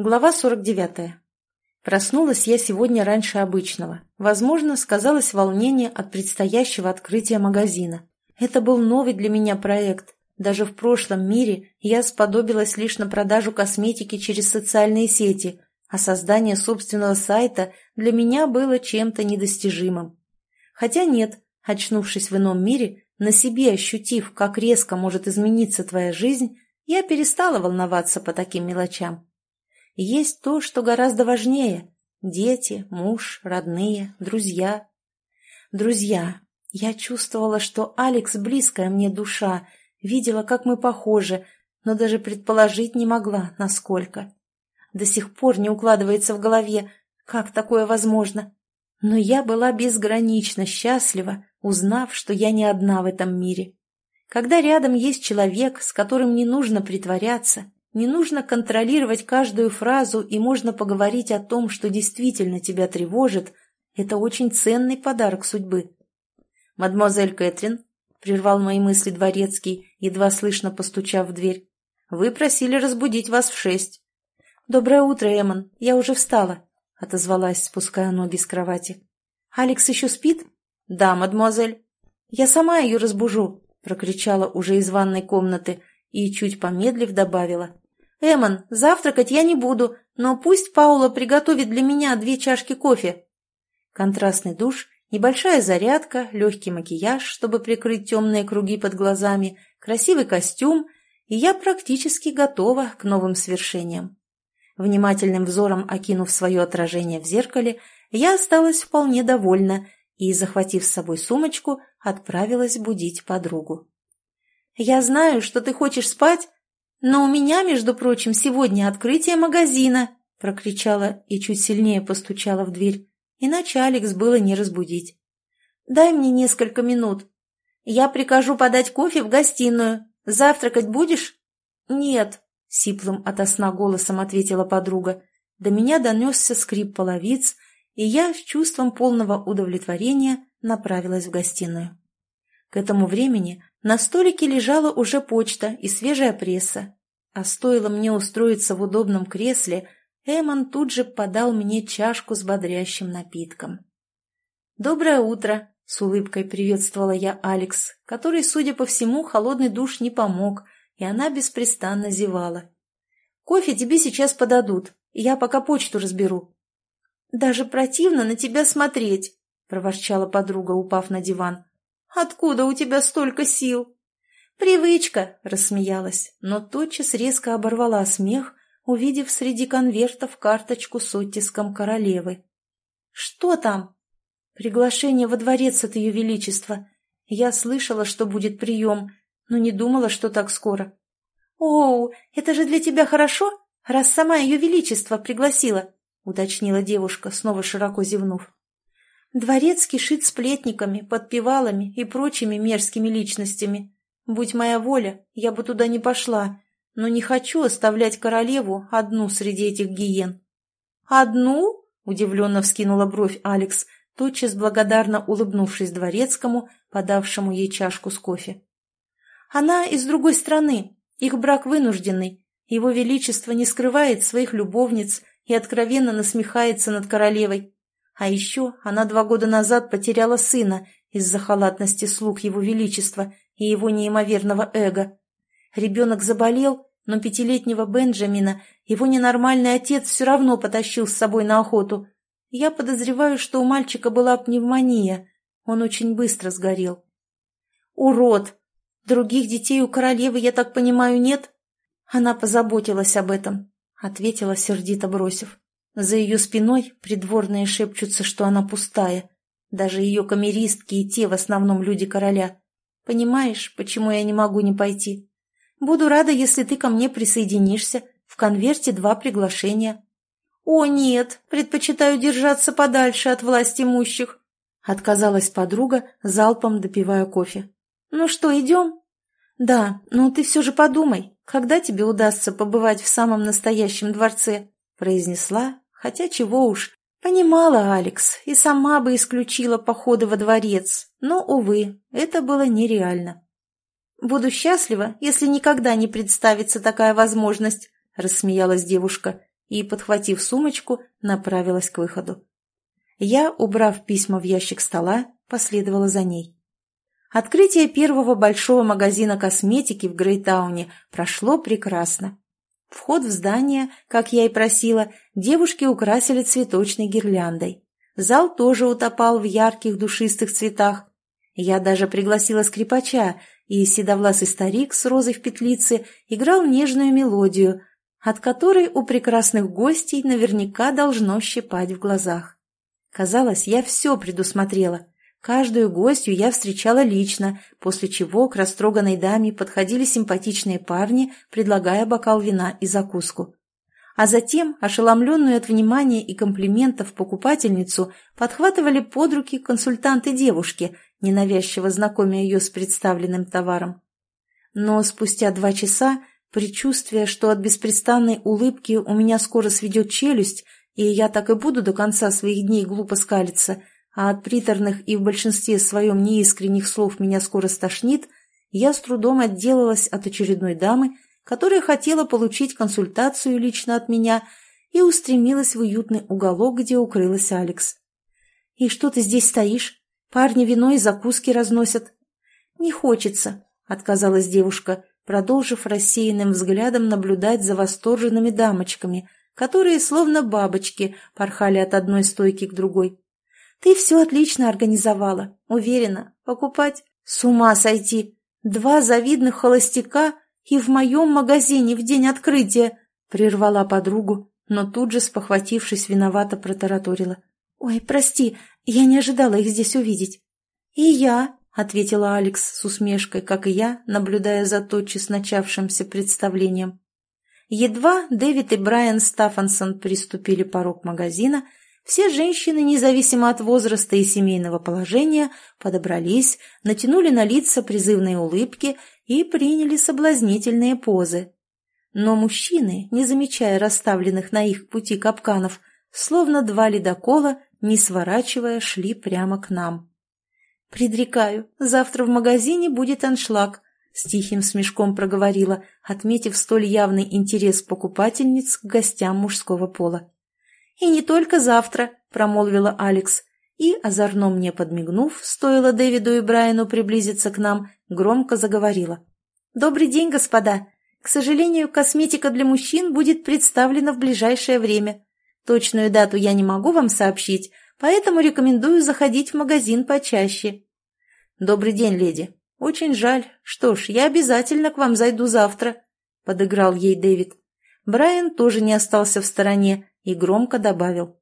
Глава 49. Проснулась я сегодня раньше обычного. Возможно, сказалось волнение от предстоящего открытия магазина. Это был новый для меня проект. Даже в прошлом мире я сподобилась лишь на продажу косметики через социальные сети, а создание собственного сайта для меня было чем-то недостижимым. Хотя нет, очнувшись в ином мире, на себе ощутив, как резко может измениться твоя жизнь, я перестала волноваться по таким мелочам. Есть то, что гораздо важнее – дети, муж, родные, друзья. Друзья. Я чувствовала, что Алекс – близкая мне душа, видела, как мы похожи, но даже предположить не могла, насколько. До сих пор не укладывается в голове, как такое возможно. Но я была безгранично счастлива, узнав, что я не одна в этом мире. Когда рядом есть человек, с которым не нужно притворяться – не нужно контролировать каждую фразу и можно поговорить о том, что действительно тебя тревожит. Это очень ценный подарок судьбы. «Мадемуазель Кэтрин», — прервал мои мысли дворецкий, едва слышно постучав в дверь, — «вы просили разбудить вас в шесть». «Доброе утро, Эмон, я уже встала», — отозвалась, спуская ноги с кровати. «Алекс еще спит?» «Да, мадемуазель». «Я сама ее разбужу», — прокричала уже из ванной комнаты и, чуть помедлив, добавила. «Эмон, завтракать я не буду, но пусть Паула приготовит для меня две чашки кофе». Контрастный душ, небольшая зарядка, легкий макияж, чтобы прикрыть темные круги под глазами, красивый костюм, и я практически готова к новым свершениям. Внимательным взором окинув свое отражение в зеркале, я осталась вполне довольна и, захватив с собой сумочку, отправилась будить подругу. «Я знаю, что ты хочешь спать, «Но у меня, между прочим, сегодня открытие магазина!» — прокричала и чуть сильнее постучала в дверь. Иначе Алекс было не разбудить. «Дай мне несколько минут. Я прикажу подать кофе в гостиную. Завтракать будешь?» «Нет», — сиплым ото сна голосом ответила подруга. До меня донесся скрип половиц, и я с чувством полного удовлетворения направилась в гостиную. К этому времени на столике лежала уже почта и свежая пресса. А стоило мне устроиться в удобном кресле, Эмон тут же подал мне чашку с бодрящим напитком. «Доброе утро!» — с улыбкой приветствовала я Алекс, который, судя по всему, холодный душ не помог, и она беспрестанно зевала. «Кофе тебе сейчас подадут, я пока почту разберу». «Даже противно на тебя смотреть!» — проворчала подруга, упав на диван. Откуда у тебя столько сил?» «Привычка!» — рассмеялась, но тотчас резко оборвала смех, увидев среди конвертов карточку с оттиском королевы. «Что там?» «Приглашение во дворец от ее величества. Я слышала, что будет прием, но не думала, что так скоро». «Оу, это же для тебя хорошо, раз сама ее величество пригласила», — уточнила девушка, снова широко зевнув. Дворец кишит сплетниками, подпевалами и прочими мерзкими личностями. Будь моя воля, я бы туда не пошла, но не хочу оставлять королеву одну среди этих гиен. «Одну?» — удивленно вскинула бровь Алекс, тотчас благодарно улыбнувшись дворецкому, подавшему ей чашку с кофе. «Она из другой страны, их брак вынужденный. Его Величество не скрывает своих любовниц и откровенно насмехается над королевой. А еще она два года назад потеряла сына из-за халатности слуг его величества и его неимоверного эго. Ребенок заболел, но пятилетнего Бенджамина его ненормальный отец все равно потащил с собой на охоту. Я подозреваю, что у мальчика была пневмония. Он очень быстро сгорел. «Урод! Других детей у королевы, я так понимаю, нет?» Она позаботилась об этом, — ответила, сердито бросив. За ее спиной придворные шепчутся, что она пустая. Даже ее камеристки и те в основном люди короля. Понимаешь, почему я не могу не пойти? Буду рада, если ты ко мне присоединишься. В конверте два приглашения. О, нет, предпочитаю держаться подальше от власть имущих. Отказалась подруга, залпом допивая кофе. Ну что, идем? Да, но ты все же подумай, когда тебе удастся побывать в самом настоящем дворце, произнесла, Хотя чего уж, понимала Алекс и сама бы исключила походы во дворец, но, увы, это было нереально. «Буду счастлива, если никогда не представится такая возможность», — рассмеялась девушка и, подхватив сумочку, направилась к выходу. Я, убрав письма в ящик стола, последовала за ней. Открытие первого большого магазина косметики в Грейтауне прошло прекрасно. Вход в здание, как я и просила, девушки украсили цветочной гирляндой. Зал тоже утопал в ярких душистых цветах. Я даже пригласила скрипача, и седовласый старик с розой в петлице играл нежную мелодию, от которой у прекрасных гостей наверняка должно щипать в глазах. Казалось, я все предусмотрела. Каждую гостью я встречала лично, после чего к растроганной даме подходили симпатичные парни, предлагая бокал вина и закуску. А затем, ошеломленную от внимания и комплиментов покупательницу, подхватывали под руки консультанты девушки, ненавязчиво знакомя ее с представленным товаром. Но спустя два часа предчувствие, что от беспрестанной улыбки у меня скоро сведет челюсть, и я так и буду до конца своих дней глупо скалиться, а от приторных и в большинстве своем неискренних слов меня скоро стошнит, я с трудом отделалась от очередной дамы, которая хотела получить консультацию лично от меня и устремилась в уютный уголок, где укрылась Алекс. «И что ты здесь стоишь? Парни вино и закуски разносят». «Не хочется», — отказалась девушка, продолжив рассеянным взглядом наблюдать за восторженными дамочками, которые, словно бабочки, порхали от одной стойки к другой. «Ты все отлично организовала. Уверена, покупать с ума сойти. Два завидных холостяка и в моем магазине в день открытия!» Прервала подругу, но тут же, спохватившись, виновато протараторила. «Ой, прости, я не ожидала их здесь увидеть». «И я», — ответила Алекс с усмешкой, как и я, наблюдая за тотчас начавшимся представлением. Едва Дэвид и Брайан Стаффансон приступили порог магазина, все женщины, независимо от возраста и семейного положения, подобрались, натянули на лица призывные улыбки и приняли соблазнительные позы. Но мужчины, не замечая расставленных на их пути капканов, словно два ледокола, не сворачивая, шли прямо к нам. «Предрекаю, завтра в магазине будет аншлаг», с тихим смешком проговорила, отметив столь явный интерес покупательниц к гостям мужского пола. «И не только завтра», — промолвила Алекс, и, озорно мне подмигнув, стоило Дэвиду и Брайану приблизиться к нам, громко заговорила. «Добрый день, господа! К сожалению, косметика для мужчин будет представлена в ближайшее время. Точную дату я не могу вам сообщить, поэтому рекомендую заходить в магазин почаще». «Добрый день, леди», «Очень жаль. Что ж, я обязательно к вам зайду завтра», — подыграл ей Дэвид. Брайан тоже не остался в стороне и громко добавил.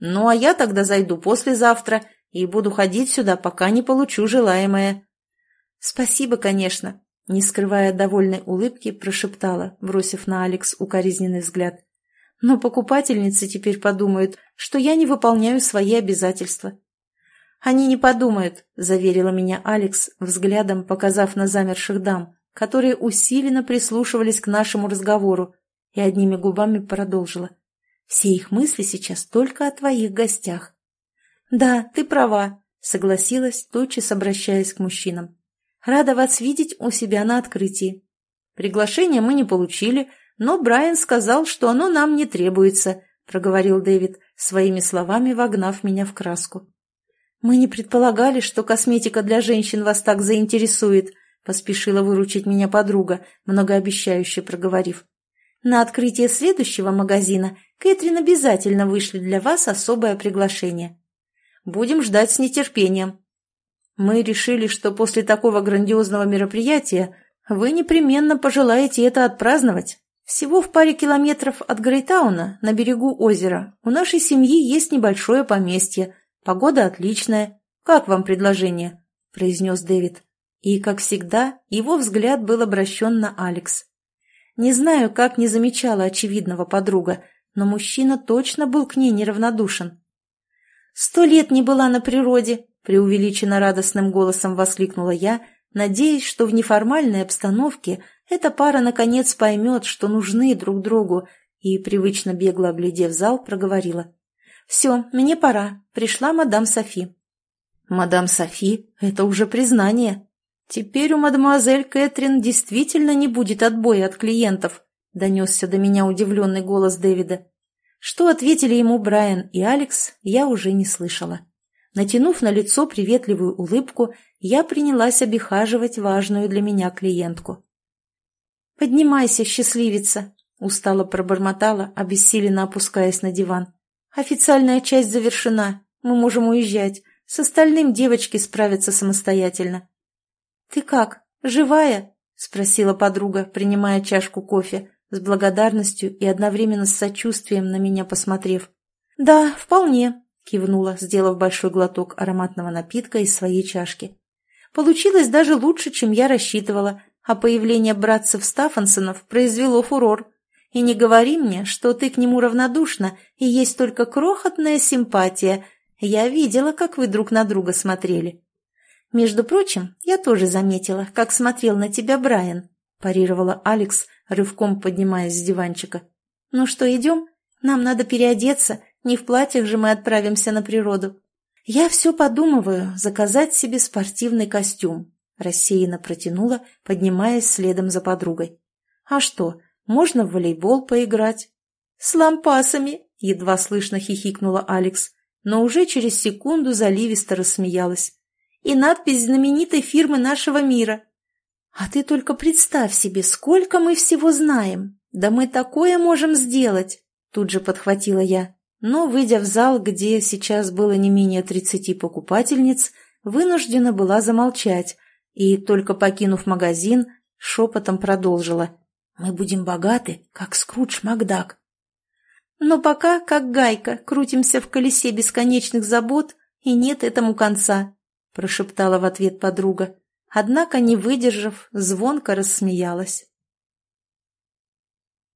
«Ну, а я тогда зайду послезавтра и буду ходить сюда, пока не получу желаемое». «Спасибо, конечно», — не скрывая довольной улыбки, прошептала, бросив на Алекс укоризненный взгляд. «Но покупательницы теперь подумают, что я не выполняю свои обязательства». «Они не подумают», — заверила меня Алекс, взглядом показав на замерших дам, которые усиленно прислушивались к нашему разговору, и одними губами продолжила. «Все их мысли сейчас только о твоих гостях». «Да, ты права», — согласилась, тотчас обращаясь к мужчинам. «Рада вас видеть у себя на открытии. Приглашение мы не получили, но Брайан сказал, что оно нам не требуется», — проговорил Дэвид, своими словами вогнав меня в краску. «Мы не предполагали, что косметика для женщин вас так заинтересует», — поспешила выручить меня подруга, многообещающе проговорив. «На открытие следующего магазина Кэтрин обязательно вышлет для вас особое приглашение. Будем ждать с нетерпением». Мы решили, что после такого грандиозного мероприятия вы непременно пожелаете это отпраздновать. Всего в паре километров от Грейтауна, на берегу озера, у нашей семьи есть небольшое поместье, Погода отличная. Как вам предложение?» – произнес Дэвид. И, как всегда, его взгляд был обращен на Алекс. Не знаю, как не замечала очевидного подруга, но мужчина точно был к ней неравнодушен. «Сто лет не была на природе!» – преувеличенно радостным голосом воскликнула я, надеясь, что в неформальной обстановке эта пара наконец поймет, что нужны друг другу, и, привычно бегло оглядев зал, проговорила. «Все, мне пора. Пришла мадам Софи». «Мадам Софи — это уже признание. Теперь у мадемуазель Кэтрин действительно не будет отбоя от клиентов», — донесся до меня удивленный голос Дэвида. Что ответили ему Брайан и Алекс, я уже не слышала. Натянув на лицо приветливую улыбку, я принялась обихаживать важную для меня клиентку. «Поднимайся, счастливица!» — устало пробормотала, обессиленно опускаясь на диван. «Официальная часть завершена. Мы можем уезжать. С остальным девочки справятся самостоятельно». «Ты как, живая?» — спросила подруга, принимая чашку кофе, с благодарностью и одновременно с сочувствием на меня посмотрев. «Да, вполне», — кивнула, сделав большой глоток ароматного напитка из своей чашки. «Получилось даже лучше, чем я рассчитывала, а появление братцев Стаффансонов произвело фурор. И не говори мне, что ты к нему равнодушна, и есть только крохотная симпатия. Я видела, как вы друг на друга смотрели. Между прочим, я тоже заметила, как смотрел на тебя Брайан, парировала Алекс, рывком поднимаясь с диванчика. Ну что, идем? Нам надо переодеться, не в платьях же мы отправимся на природу. Я все подумываю заказать себе спортивный костюм, Рассеянно протянула, поднимаясь следом за подругой. «А что, можно в волейбол поиграть?» «С лампасами!» — едва слышно хихикнула Алекс, но уже через секунду заливисто рассмеялась. «И надпись знаменитой фирмы нашего мира!» «А ты только представь себе, сколько мы всего знаем! Да мы такое можем сделать!» Тут же подхватила я, но, выйдя в зал, где сейчас было не менее тридцати покупательниц, вынуждена была замолчать, и, только покинув магазин, шепотом продолжила. «Мы будем богаты, как Скрудж Макдак». «Но пока, как гайка, крутимся в колесе бесконечных забот, и нет этому конца», – прошептала в ответ подруга. Однако, не выдержав, звонко рассмеялась.